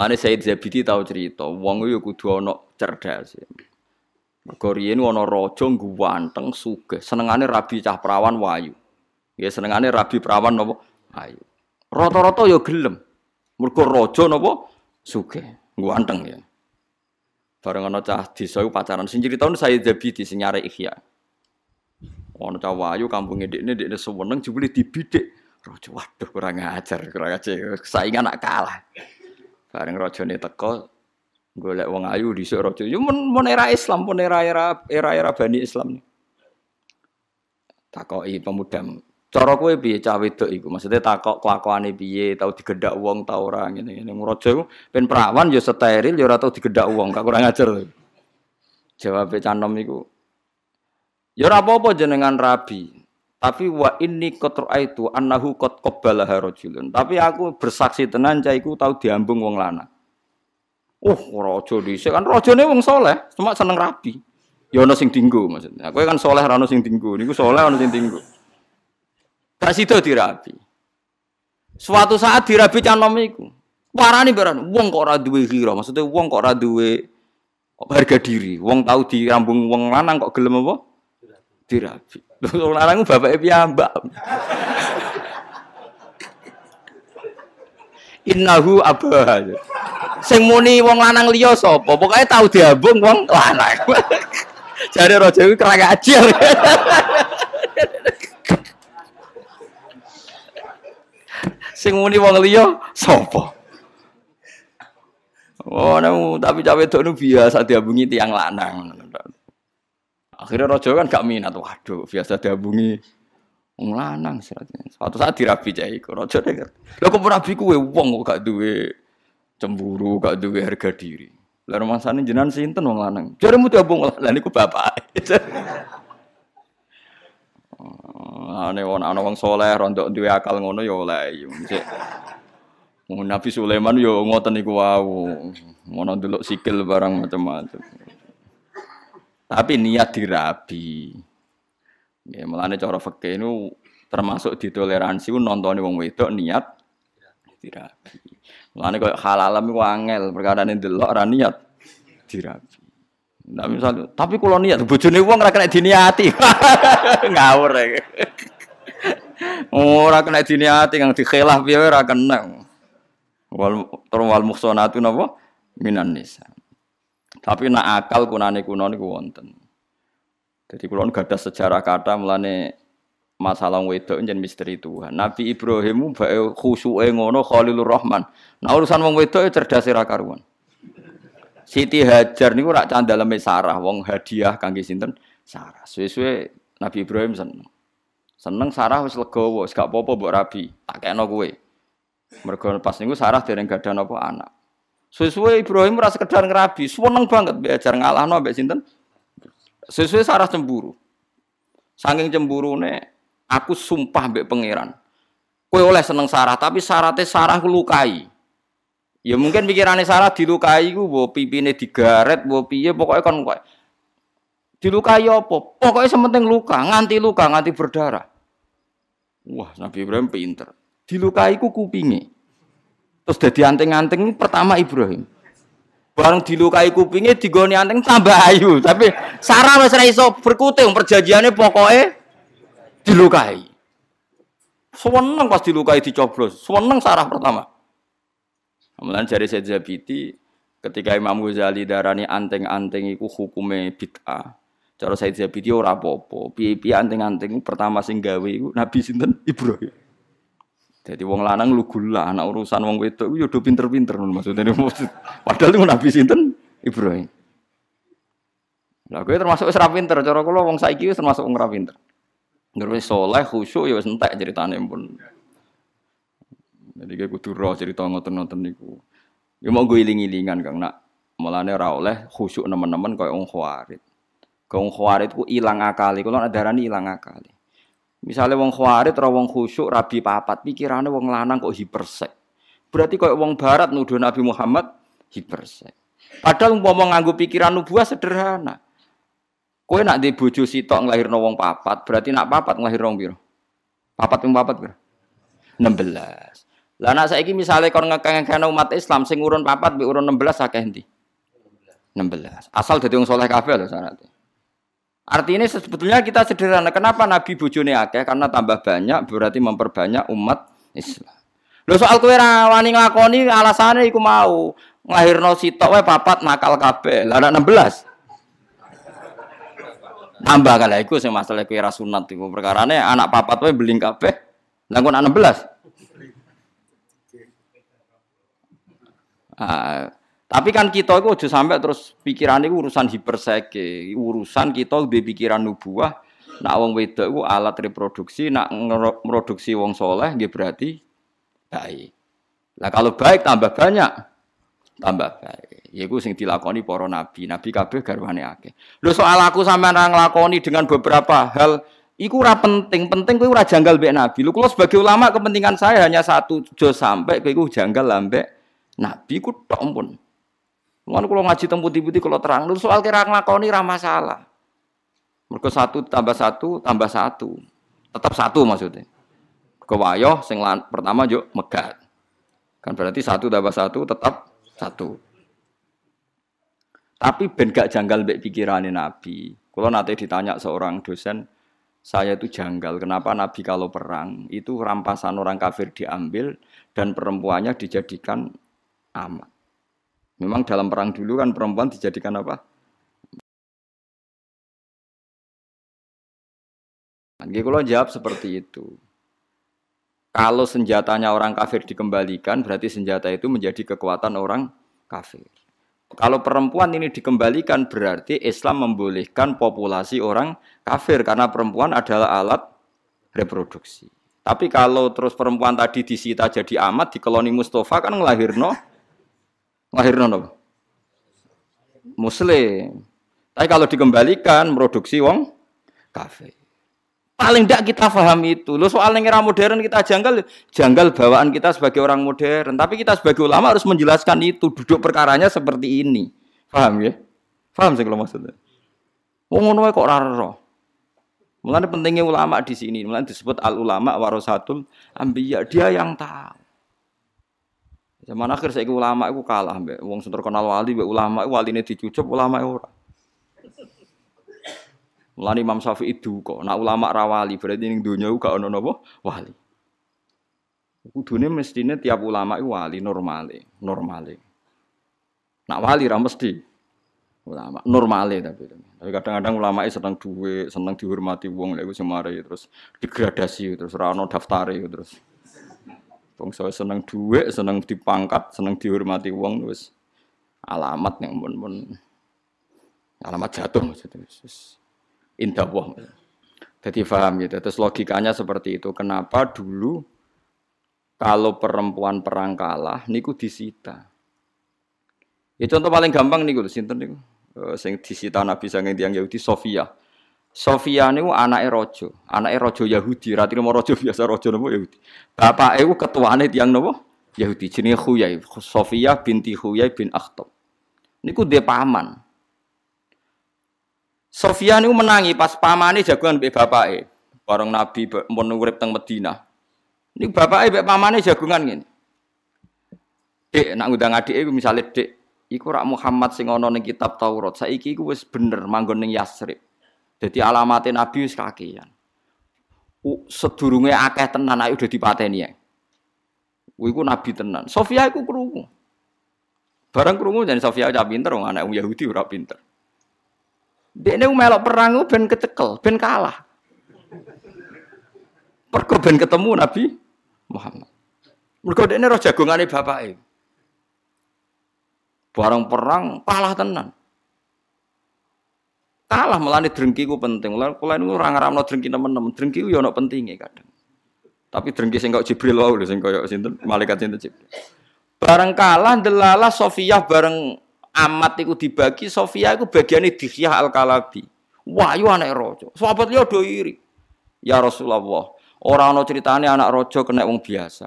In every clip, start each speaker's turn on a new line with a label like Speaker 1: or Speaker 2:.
Speaker 1: Mulane Said Zabidi tahu cerita, wong yo kudu ana cerdas. Mergo riyen ana raja ganteng sugih, senengane rabi cah perawan wayu. Ya senengane rabi perawan napa? Ayu. Rata-rata ya gelem. Mergo raja napa? Sugih, ganteng ya. Bareng ana cah desa pacaran sing critakno Said Zabidi sing nyare Ihya. Ono cah wayu kampunge dekne dekne seweneng jebule dibidik. Raja waduh kurang ajar, kurang ajar. Saingan nak kalah. Bareng rajane teko golek wong ayu dhisik raja. Yo men, men era Islam, pun era era era era Bani Islam. Takoki pemuda. Cara kowe piye cah wedok iku? Maksudnya takok kelakuane piye, tau digedak wong ta ora ngene ngene. Raja iku ben perawan yo steril yo ora tau digedak wong, gak kurang ajar. Jawab canom iku. Ya ora apa-apa jenengan rabi. Tapi wa ini kotor itu anahu kot kobala harojulun. Tapi aku bersaksi tenan cah iku tahu diambung wong lanang. Oh, rojo di kan rojone wong soleh, cuma seneng rabi. Ya ono sing dinggo maksudnya. Aku kan soleh rano sing dinggo. Niku soleh ono sing dinggo. Tak sido dirabi. Suatu saat dirabi canom iku. Warani beran, wong kok ora duwe hira, maksudnya wong kok ora duwe harga diri. Wong tahu dirambung wong lanang kok gelem apa? Dirabi. Wong lanang bapake piyambak. Innahu abah. Sing muni wong lanang liya sapa? Pokoke tau diambung wong lanang. Jare raja iku kerang ajil. Sing muni wong liya sapa? Oh, nemu tapi cawe itu biasa diambungi tiang lanang. Akhirnya rojo kan gak minat. Waduh, biasa diabungi wong lanang Suatu saat dirabi cah iku. Rojo deh. Lha kok rabi kuwe wong kok gak duwe cemburu, gak duwe harga diri. Lah rumangsane jenengan sinten wong lanang? Jaremu diabung lah niku bapak. Ane wong ana wong saleh rondok duwe akal ngono ya oleh. Nabi Sulaiman yo ngoten niku wau. Ngono delok sikil barang macam-macam. Tapi niat dirabi. Ya, melane cara fikih itu termasuk ditoleransi nonton wong wedok niat dirabi. Mulane koyo halalam iku angel, perkara ning delok ora niat dirabi. Nah, misalnya, tapi kalau niat bojone wong ora kena diniati. Ngawur ya. Ora kena diniati kang dikhilaf piye ora kena. Wal wal muhsanatu napa minan nisa. Tapi nak akal kunane kuno niku wonten. Jadi kulon gak ada sejarah kata melane masalah wedok jen misteri Tuhan. Nabi Ibrahim bae khusyuke ngono Khalilur Rahman. Nah urusan wong wedok cerdas ra karuan. Siti Hajar niku rak candaleme Sarah, wong hadiah kangge sinten? Sarah. Suwe-suwe Nabi Ibrahim seneng. Seneng Sarah wis legowo, wis gak apa-apa mbok rabi. Tak kena kowe. Mergo pas niku Sarah dereng gadah napa anak. Sesuai Ibrahim rasa sekedar ngerabi, seneng banget belajar ngalahno mbek sinten. Sesuai Sarah cemburu. Saking cemburune aku sumpah mbek pangeran. Kowe oleh seneng Sarah, tapi syaratnya Sarah lukai. Ya mungkin pikirannya Sarah dilukai ku mbok pipine digaret, mbok piye pokoknya kan kok dilukai apa? Pokoknya sementing luka, nganti luka, nganti berdarah. Wah, Nabi Ibrahim pinter. Dilukai ku kupinge. Terus jadi anting-anting pertama Ibrahim. Bareng dilukai kupingnya digoni anting tambah ayu. Tapi Sarah wis iso berkuting perjanjiannya pokoknya dilukai. Seneng pas dilukai dicoblos. Seneng Sarah pertama. Kemudian dari Said Zabidi ketika Imam Ghazali darani anting-anting itu hukumnya bid'ah. Cara Said Zabidi ora apa-apa. Piye-piye anting-anting pertama sing gawe iku Nabi sinten Ibrahim. Jadi wong lanang lu gula, anak urusan wong wedok yo do pinter-pinter maksudnya maksud. Padahal itu Nabi sinten Ibrahim. Lah kowe termasuk ra pinter, cara kula wong saiki termasuk wong pinter. Ngerti soleh khusyuk ya wis entek pun. Jadi kayak kudu roh cerita ngoten-ngoten niku. Ya mau gue iling-ilingan Kang nak mulane ora oleh khusyuk nemen-nemen koyo wong khawarit. Wong khawarit ku ilang akali, kula darani ilang akali. Misalnya wong khawarit atau wong khusyuk rabi papat, pikirannya wong lanang kok hipersek. Berarti kok wong barat nuduh Nabi Muhammad hipersek. Padahal ngomong nganggo pikiran nubuah sederhana. Kowe nak di bojo sitok nglahirno wong papat, berarti nak papat nglahirno wong piro? Papat ping papat piro? 16. Lah nek saiki misale kon ngekeng umat Islam sing urun papat mbek urun 16 akeh endi? 16. Asal dadi wong saleh kabeh lho syaratnya. Artinya sebetulnya kita sederhana. Kenapa Nabi bojone akeh? Karena tambah banyak berarti memperbanyak umat Islam. Lho soal kowe ra wani nglakoni alasane iku mau nglahirno sitok wae papat nakal kabeh. Lah 16. Tambah kala iku sing masalah kowe ra sunat iku perkarane anak papat wae beling kabeh. Lah kok 16. Ah, tapi kan kita itu aja sampai terus pikiran itu urusan hiperseke, urusan kita di pikiran nubuah. Nak wong wedok itu alat reproduksi, nak produksi wong soleh, dia berarti baik. Lah kalau baik tambah banyak, tambah baik. Ya itu sing dilakoni para nabi, nabi kabeh garwane akeh. Lho soal aku sampean ra nglakoni dengan beberapa hal Iku ora penting, penting kowe ora janggal mbek Nabi. Lu kalau sebagai ulama kepentingan saya hanya satu, jo sampai kowe iku janggal lambek Nabi ku tok pun. Mulane kula ngaji teng putih-putih kula terang lu soal kira nglakoni ra masalah. Mergo satu tambah satu tambah satu. Tetap satu maksudnya. Kewayoh sing pertama yuk megat. Kan berarti satu tambah satu tetap satu. Tapi ben gak janggal mbek pikirane Nabi. Kalau nanti ditanya seorang dosen, saya itu janggal. Kenapa Nabi kalau perang itu rampasan orang kafir diambil dan perempuannya dijadikan amat. Memang dalam perang dulu kan perempuan dijadikan apa? Nggih kalau jawab seperti itu. Kalau senjatanya orang kafir dikembalikan, berarti senjata itu menjadi kekuatan orang kafir. Kalau perempuan ini dikembalikan, berarti Islam membolehkan populasi orang kafir karena perempuan adalah alat reproduksi. Tapi kalau terus perempuan tadi disita jadi amat di koloni Mustafa kan ngelahirno Lahirno nopo? Muslim. Tapi kalau dikembalikan produksi wong kafe. Paling tidak kita paham itu. Lo soal yang era modern kita janggal, janggal bawaan kita sebagai orang modern. Tapi kita sebagai ulama harus menjelaskan itu. Duduk perkaranya seperti ini. Paham ya? Paham sih kalau maksudnya? Wong ngono kok raro. Mulane pentingnya ulama di sini. Mulane disebut al ulama warasatul ambiya. Dia yang tahu. Zaman akhir saya ulama itu kalah mbak. Wong sing terkenal wali mbak ulama wali ini dicucup ulama ora. Mulane Imam Syafi'i kok. Nak ulama rawali berarti ning donya gak ono napa wali. Kudune mestine tiap ulama itu wali normale, normale. Nak wali ra mesti ulama normale tapi. Tapi kadang-kadang ulama itu seneng duwe, seneng dihormati wong lha iku semare terus degradasi terus ra ono terus. Saya seneng duit, seneng dipangkat, seneng dihormati wong wis alamat yang pun alamat jatuh maksudnya. Indah wong. Jadi paham gitu. Terus logikanya seperti itu. Kenapa dulu kalau perempuan perang kalah niku disita. Ya contoh paling gampang niku sinten niku. Uh, sing disita Nabi sange tiyang Yahudi Sofia. Sofia niku anake raja, anake raja Yahudi, ra trimo raja biasa raja napa Yahudi. Bapake ku ketuane tiyang napa? Yahudi jenenge Khuyai, Sofia binti Khuyai bin Akhtab. Niku dhe paman. Sofia niku menangi pas pamane jagoan mbek bapake. Bareng Nabi mun urip teng Madinah. Niku bapake mbek pamane jagungan ngene. Dek nak ngundang iku misale Dek iku rak Muhammad sing ana ning kitab Taurat. Saiki iku wis bener manggon ning Yasrib. Jadi alamatin Nabi wis kakean. Sedurunge akeh tenan ayo udah dipateni ya. Iku Nabi tenan. Sofia iku krungu. Barang krungu jadi Sofia udah pinter wong anak Yahudi ora pinter. Dekne melok perang ben kecekel, ben kalah. Perko ben ketemu Nabi Muhammad. Mergo dekne roh jagongane bapake. Barang perang kalah tenan. Kalah melani drengki ku penting. Kula niku ora ngaramno drengki temen-temen. Drengki yo ono pentinge kadang. Tapi drengki sing kok Jibril wae lho sing koyo sinten malaikat sinten Jibril. Bareng kalah delala Sofia bareng amat iku dibagi Sofia iku bagiane Dihyah Al-Kalabi. Wahyu anak raja. Sahabat liya do iri. Ya Rasulullah, ora ana critane anak raja kena wong biasa.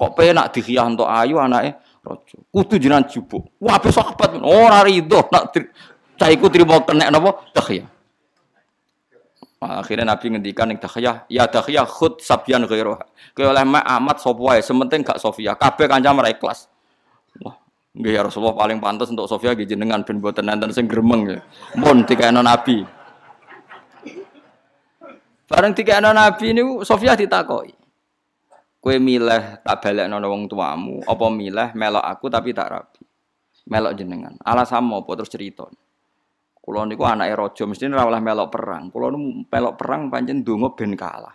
Speaker 1: Kok penak Dihyah entuk ayu anake raja. Kudu jenengan jubuk. Wah, sahabat ora rido nak Cah iku trimo kena napa? Takhya. Akhirnya Nabi ngendikan yang dakhiyah, ya dakhiyah khud sabyan ghairuha. Kowe oleh mak amat sapa sementing gak Sofia. Kabeh kanca mereka ikhlas. Wah, nggih ya Rasulullah paling pantas untuk Sofia nggih jenengan ben boten enten sing gremeng ya. Mun dikene Nabi. Bareng dikene Nabi niku Sofia ditakoki. Kowe milih tak balekno wong tuamu, apa milih melok aku tapi tak rabi. Melok jenengan. Alasanmu apa terus cerita. Kulo niku anake raja mesti ora oleh melok perang. Kulo melok perang pancen donga ben kalah.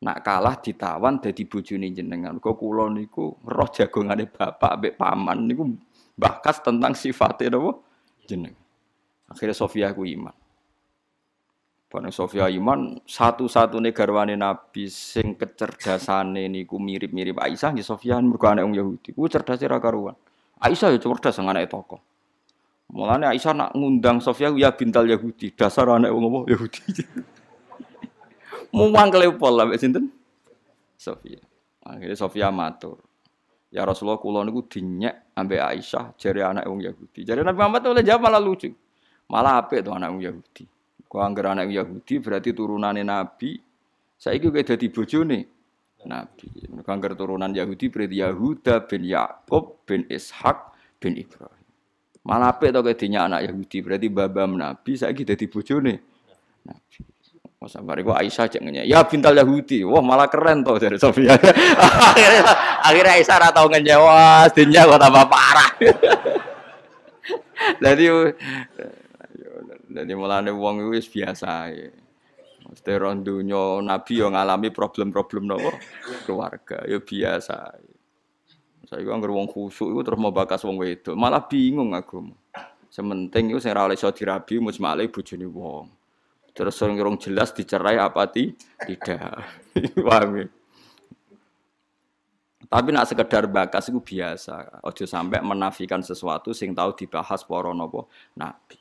Speaker 1: Nak kalah ditawan dadi bojone jenengan. Kok kulo niku roh jagongane bapak ambek paman niku bahkas tentang sifatnya napa jeneng. Akhirnya Sofia ku iman. Bani Sofia iman satu-satunya garwane Nabi sing kecerdasane niku mirip-mirip Aisyah nggih Sofia mergo anak wong Yahudi. Ku cerdas ra karuan. Aisyah ya cerdas sang anak tokoh. Mulane Aisyah nak ngundang Sofia ya bintal Yahudi, dasar anak wong apa Yahudi. Muang kelepol lah sinten? Sofia. Akhirnya Sofia matur. Ya Rasulullah kula niku dinyek ambek Aisyah jare anak wong Yahudi. Jare Nabi Muhammad oleh jawab malah lucu. Malah apik to anak wong Yahudi. Kau anggar anak Yahudi berarti turunannya Nabi. Saiki kowe dadi bojone Nabi. Kau anggar turunan Yahudi berarti Yahuda bin Yakub bin Ishak bin Ibrahim. Malah apik to kedinya anak Yahudi, berarti babam Nabi saiki dadi bojone Nabi. Sampai kok Aisyah cek Ya bintal Yahudi. Wah malah keren toh dari Sofia. akhirnya, akhirnya Aisyah ora tau ngejewa, dinya kok tambah parah. Jadi jadi mulane wong iku biasa ya. Mesti rondunya Nabi yang ngalami problem-problem nopo keluarga ya biasa. Saya kira nggak wong khusuk itu terus mau bakas wong wedok, malah bingung aku. Sementing itu saya ora iso dirabi mus malah bojone wong. Terus orang orang jelas dicerai apa ti tidak. Paham ya? Tapi nak sekedar bakas itu biasa. Ojo sampai menafikan sesuatu sing tahu dibahas para nopo nabi.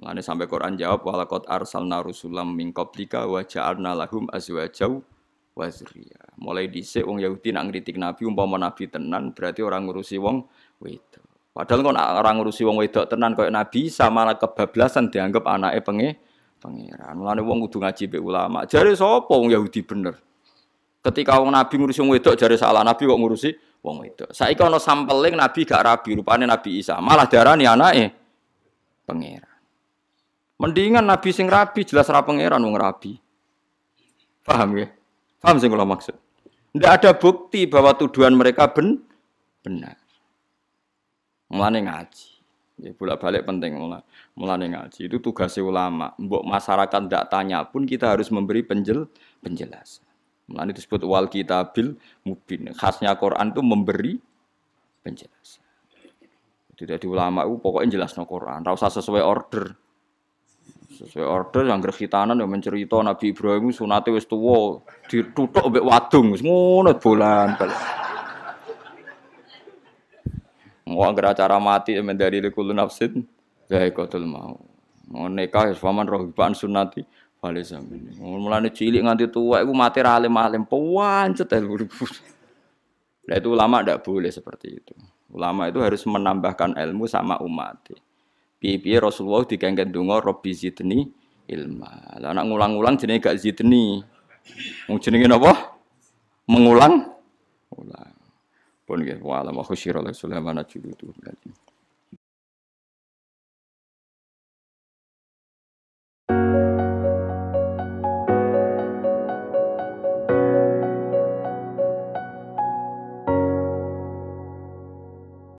Speaker 1: Mulane sampai Quran jawab walaqad arsalna rusulam min qablika wa ja'alna lahum azwajaw wazriya. Mulai dhisik wong Yahudi nak ngritik Nabi umpama Nabi tenan berarti orang ngurusi wong wedok. Padahal kok orang ngurusi wong wedok tenan koyo Nabi sama kebablasan dianggap anake penge pangeran. Mulane wong kudu ngaji be ulama. Jare sapa wong Yahudi bener? Ketika wong Nabi ngurusi wong wedok jare salah Nabi kok ngurusi wong wedok. Saiki ana sampeling Nabi gak rabi rupane Nabi Isa. Malah darani anake pangeran. Mendingan Nabi sing rabi jelas ra pangeran wong rabi. Paham ya? Paham sih kalau maksud? Tidak ada bukti bahwa tuduhan mereka ben benar. Mulane ngaji. Ya bolak balik penting mulai. Mulane ngaji itu tugas ulama. Mbok masyarakat tidak tanya pun kita harus memberi penjel penjelasan. Mulane disebut wal kitabil mubin. Khasnya Quran itu memberi penjelasan. Tidak di ulama itu pokoknya jelas no Quran. Rasa sesuai order. Sesuai order yang gerhitanan yang mencerita Nabi Ibrahim sunate wis tuwa, ditutuk mbek wadung wis ngono bolan. Mau agar acara mati dari likul nafsin zaikatul mau. Mau nikah wis paman rohiban sunati balik samin. Mulane cilik nganti tua iku mati ra alim-alim pancet Nah itu ulama tidak boleh seperti itu. Ulama itu harus menambahkan ilmu sama umat. Piye-piye Rasulullah dikengken donga Robbi zidni ilma. Lah anak ngulang-ulang jenenge gak zidni. Wong jenenge napa? Mengulang. Ulang. Pun nggih wa alam khusyira Sulaiman juludu.